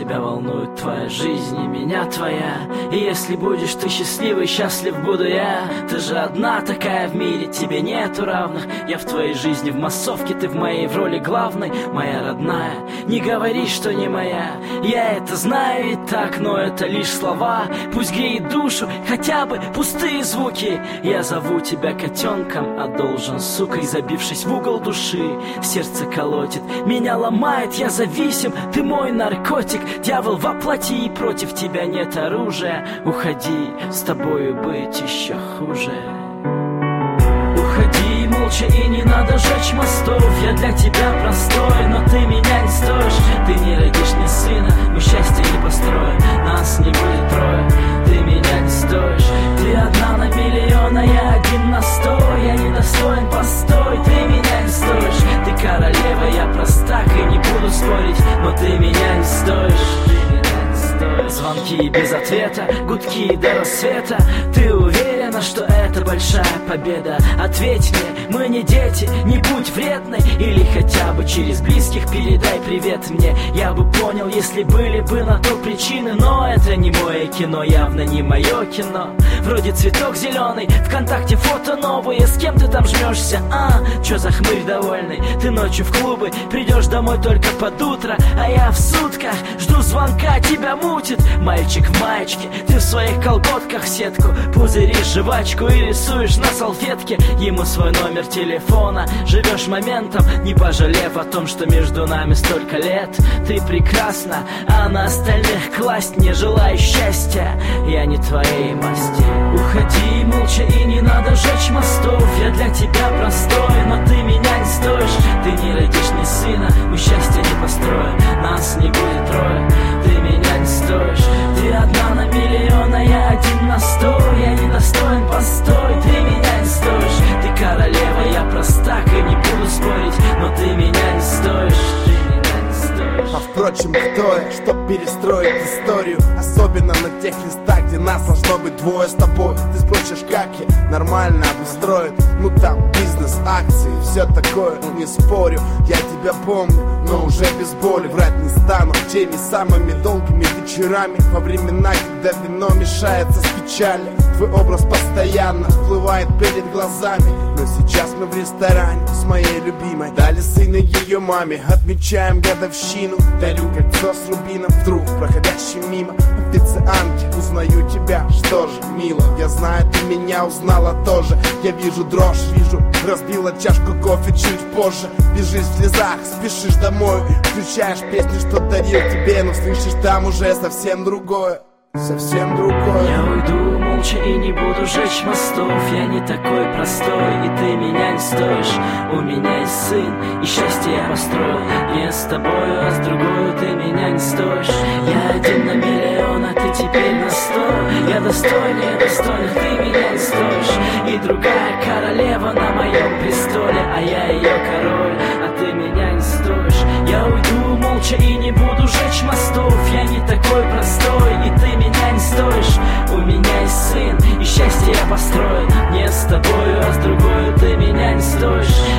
тебя волнует твоя жизнь и меня твоя. И если будешь ты счастливый, счастлив буду я. Ты же одна такая в мире, тебе нету равных. Я в твоей жизни в массовке, ты в моей в роли главной. Моя родная, не говори, что не моя. Я это знаю и так, но это лишь слова. Пусть греет душу, хотя бы пустые звуки. Я зову тебя котенком, а должен сукой Забившись в угол души, сердце колотит Меня ломает, я зависим, ты мой наркотик Дьявол воплоти, против тебя нет оружия. Уходи, с тобою быть еще хуже. Уходи молча и не надо жечь мостов. Я для тебя простой, но ты меня не стоишь Ты меня не стоишь Звонки без ответа, гудки до рассвета Ты уверена, что это большая победа? Ответь мне, мы не дети, не будь вредной Или хотя бы через близких передай привет мне Я бы понял, если были бы на то причины Но это не мое кино, явно не мое кино Вроде цветок зеленый, вконтакте фото новые С кем ты там жмешься, а? Чё за хмырь довольный? Ты ночью в клубы, придешь домой только под утро А я в сутках тебя мутит Мальчик в маечке, ты в своих колготках сетку Пузыришь жвачку и рисуешь на салфетке. Ему свой номер телефона. Живешь моментом, не пожалев о том, что между нами столько лет. Ты прекрасна, а на остальных класть не желаю счастья. Я не твоей масти. Уходи молча и не надо жечь мостов. Я чтоб перестроить историю Особенно на тех местах, где нас должно быть двое с тобой. Ты спросишь, как я нормально обустроен. Ну там бизнес, акции, все такое, не спорю Я тебя помню, но уже без боли. Врать не стану теми самыми долгими вечерами Во времена, когда вино мешается с печалью. Твой образ постоянно всплывает перед глазами Но сейчас мы в ресторане моей любимой. Дали сына ее маме, отмечаем годовщину. Дарю кольцо с рубином, вдруг проходящий мимо. Официантки, узнаю тебя, что же, мило. Я знаю, ты меня узнала тоже. Я вижу дрожь, вижу, разбила чашку кофе чуть позже. Бежишь в слезах, спешишь домой. Включаешь песню, что дарил тебе Но слышишь там уже совсем другое Совсем другое Я уйду молча и не буду жечь мостов. Я не такой простой, и ты меня не стоишь. У меня есть сын, и счастье я построю. Не с тобою, а с другой ты меня не стоишь. Я один на миллион, а ты теперь на сто. Я достойнее достойных, ты меня не стоишь. И другая королева на моем престоле А я ее король, а ты меня не стоишь. Я уйду молча и не буду жечь мостов стоишь? У меня есть сын, и счастье я построю Не с тобою, а с другой. Ты меня не стоишь